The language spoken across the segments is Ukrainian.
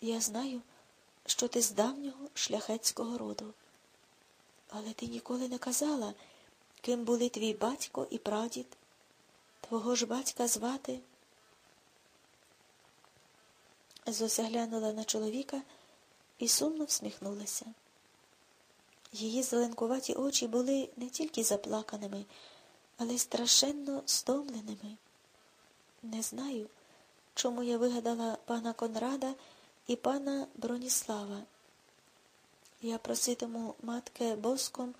Я знаю, що ти з давнього шляхетського роду. Але ти ніколи не казала, ким були твій батько і прадід. Твого ж батька звати. Зося глянула на чоловіка і сумно всміхнулася. Її зеленкуваті очі були не тільки заплаканими, але й страшенно стомленими. Не знаю, чому я вигадала пана Конрада і пана Броніслава. Я проситиму матке Боском,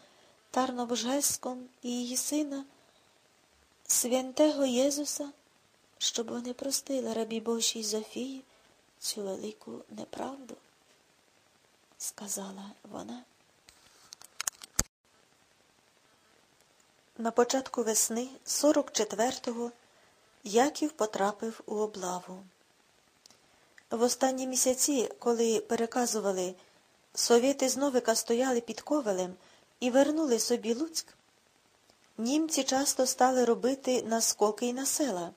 Тарнобожеськом і її сина, святого Єзуса, щоб вони простили рабі Божій Зофії цю велику неправду, сказала вона. На початку весни 44-го Яків потрапив у облаву. В останні місяці, коли переказували, совєти з Новика стояли під ковелем і вернули собі Луцьк, німці часто стали робити наскоки й на села,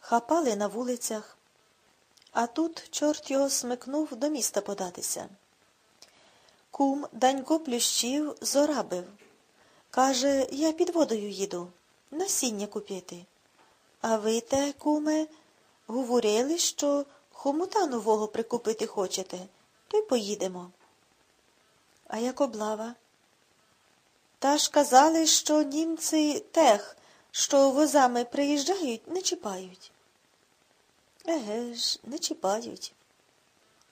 хапали на вулицях, а тут чорт його смикнув до міста податися. Кум Данько Плющів зорабив. Каже, я під водою їду, насіння купити. А ви те, куме, говорили, що хомута нового прикупити хочете, то й поїдемо. А як облава? Та ж казали, що німці тех, що возами приїжджають, не чіпають. Еге ж, не чіпають.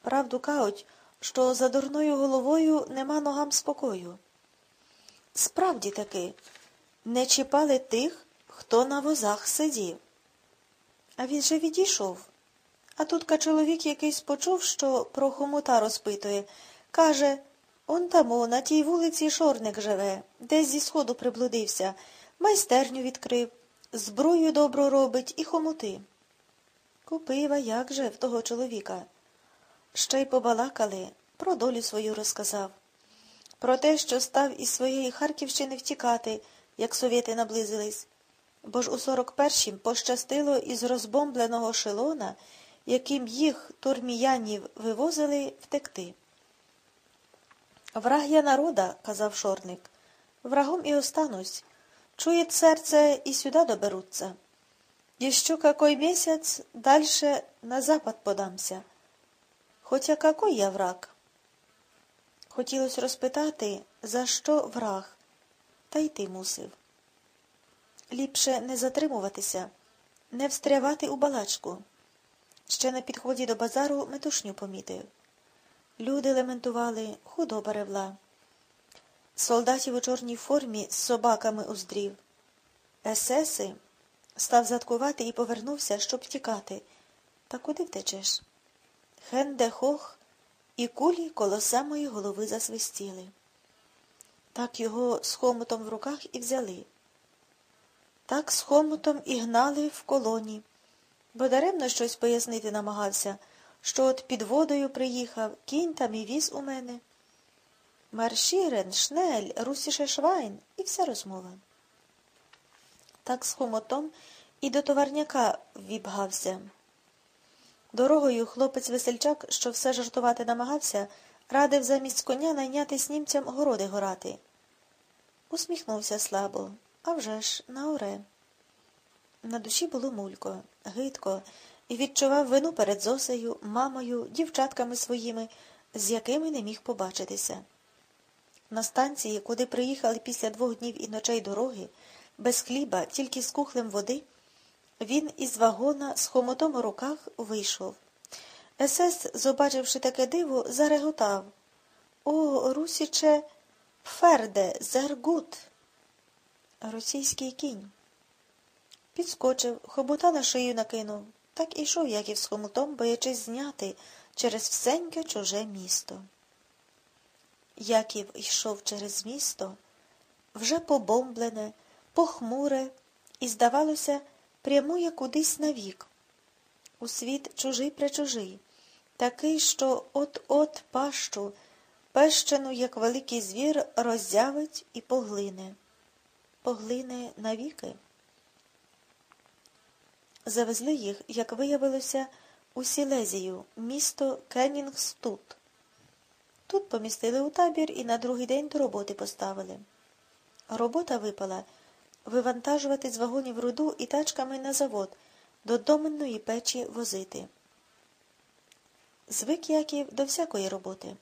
Правду кажуть, що за дурною головою нема ногам спокою. Справді таки, не чіпали тих, хто на возах сидів. А він же відійшов. А тутка чоловік якийсь почув, що про хомута розпитує. Каже, он тамо, на тій вулиці шорник живе, десь зі сходу приблудився, майстерню відкрив, зброю добро робить і хомути. Купива, як же в того чоловіка. Ще й побалакали, про долю свою розказав. Про те, що став із своєї Харківщини втікати, як совєти наблизились бо ж у 41-м пощастило із розбомбленого шелона, яким їх турміянів вивозили втекти. Враг я народа, казав шорник, врагом і останусь. Чує серце і сюди доберуться. Еще какой месяц дальше на запад подамся. Хотя какой я враг? Хотілося розпитати, за що враг, та йти мусив. Ліпше не затримуватися, не встрявати у балачку. Ще на підході до базару метушню помітив. Люди лементували, худоба ревла. Солдатів у чорній формі з собаками уздрів. Есеси став заткувати і повернувся, щоб втікати. Та куди втечеш? Хенде хох, і кулі коло самої голови засвистіли. Так його з хомутом в руках і взяли. Так з хомутом і гнали в колоні, бо даремно щось пояснити намагався, що от під водою приїхав, кінь там і віз у мене. Marschieren, schnell, russische Schwein і вся розмова. Так з хомотом і до товарняка вібгався. Дорогою хлопець весельчак, що все жартувати намагався, радив замість коня найнятись німцям городи горати. Усміхнувся слабо. А вже ж, на оре. На душі було мулько, гидко, і відчував вину перед Зосею, мамою, дівчатками своїми, з якими не міг побачитися. На станції, куди приїхали після двох днів і ночей дороги, без хліба, тільки з кухлем води, він із вагона з хомотом у руках вийшов. Есес, побачивши таке диво, зареготав О, Русіче, ферде, зергут російський кінь. Підскочив, хобота на шию накинув. Так і йшов Яків з хомутом, боячись зняти через всеньке чуже місто. Яків йшов через місто, вже побомблене, похмуре, і, здавалося, прямує кудись навік. У світ чужий пречужий, такий, що от-от пащу, пещену, як великий звір, роззявить і поглине поглине навіки. Завезли їх, як виявилося, у Сілезію, місто Кеннінгстут. Тут помістили у табір і на другий день до роботи поставили. Робота випала вивантажувати з вагонів руду і тачками на завод до доменної печі возити. Звик Яків до всякої роботи.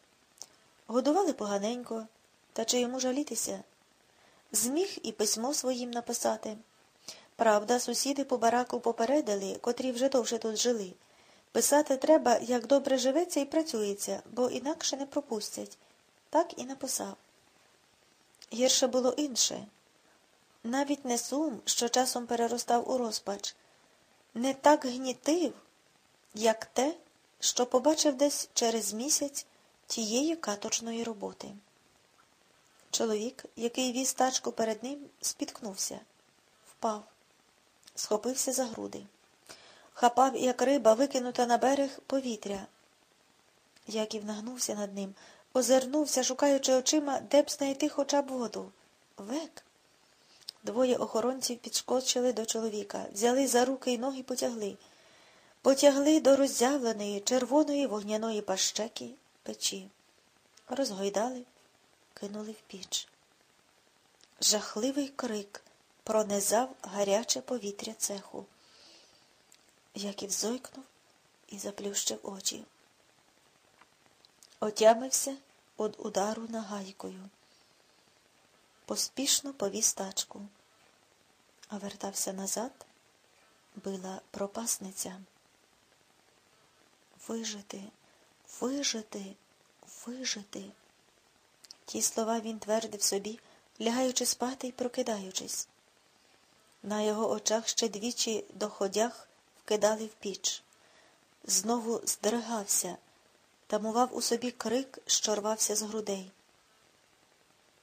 Годували поганенько, та чи йому жалітися? Зміг і письмо своїм написати. Правда, сусіди по бараку попередили, котрі вже довше тут жили. Писати треба, як добре живеться і працюється, бо інакше не пропустять. Так і написав. Гірше було інше. Навіть не сум, що часом переростав у розпач, не так гнітив, як те, що побачив десь через місяць тієї каторжної роботи. Чоловік, який віз тачку перед ним, спіткнувся, впав, схопився за груди, хапав, як риба, викинута на берег повітря. Яків нагнувся над ним, озирнувся, шукаючи очима, де б знайти хоча б воду. Век. Двоє охоронців підскочили до чоловіка, взяли за руки й ноги потягли. Потягли до роззявленої червоної вогняної пащеки печі. Розгойдали, кинули в піч. Жахливий крик пронизав гаряче повітря цеху. Яків зойкнув і заплющив очі. Отямився від удару нагайкою. Поспішно повіз тачку, а вертався назад, била пропасниця. Вижити, вижити, вижити. Ті слова він твердив собі, лягаючи спати і прокидаючись. На його очах ще двічі доходях вкидали в піч. Знову здригався, тамував у собі крик, що рвався з грудей.